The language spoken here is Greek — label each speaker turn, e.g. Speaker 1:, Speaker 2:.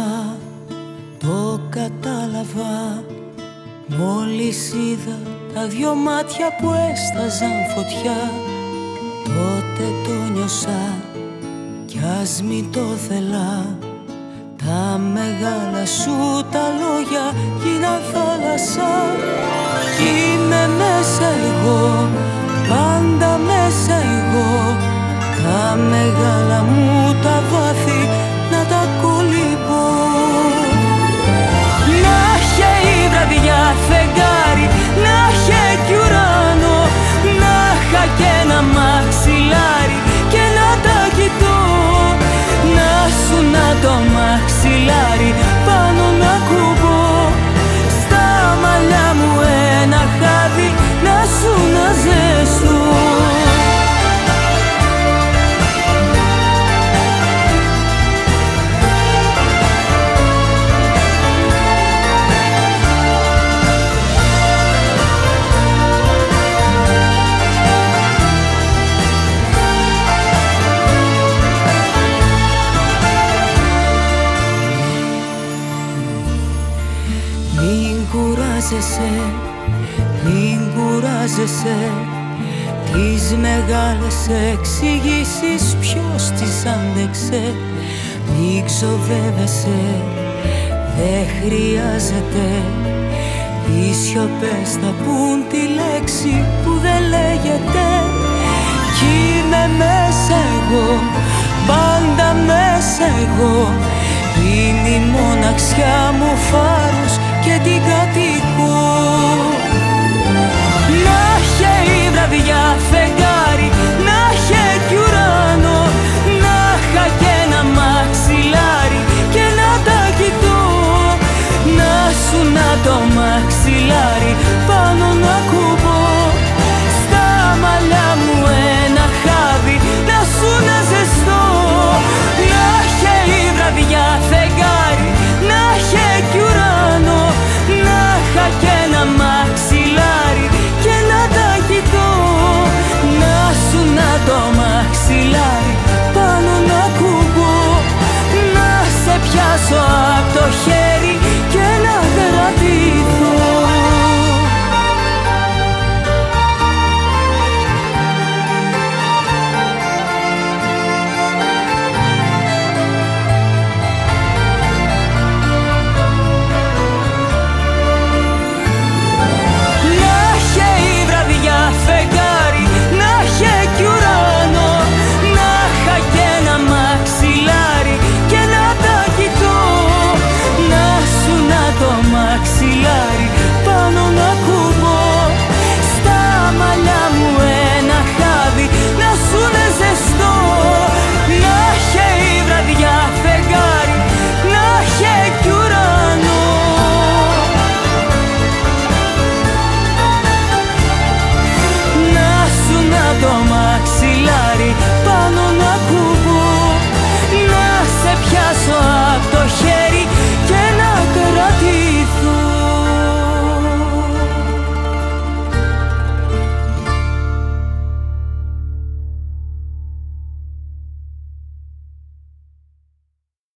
Speaker 1: κατάλαβα, το κατάλαβα. Μόλις είδα τα δυο μάτια που έσταζαν φωτιά Τότε το νιώσα κι ας μην το θέλα. Τα μεγάλα σου τα λόγια γίναν θάλασσα. Κι είμαι μέσα εγώ, κουράζεσαι, μην κουράζεσαι. Τις μεγάλες εξηγήσεις ποιος τις άντεξε. Μην ξοδεύεσαι, δεν χρειάζεται. Οι σιωπές θα πουν τη λέξη που δεν λέγεται. Κι είμαι μέσα εγώ, πάντα μέσα εγώ. Είναι η μοναξιά μου φάρος και την κατοικώ Να είχε η βραδιά φεγγάρι, να είχε κι ουρανό Να είχα κι ένα μαξιλάρι και να τα κοιτώ. Να σου να το μαξιλάρι πάνω να κουμπώ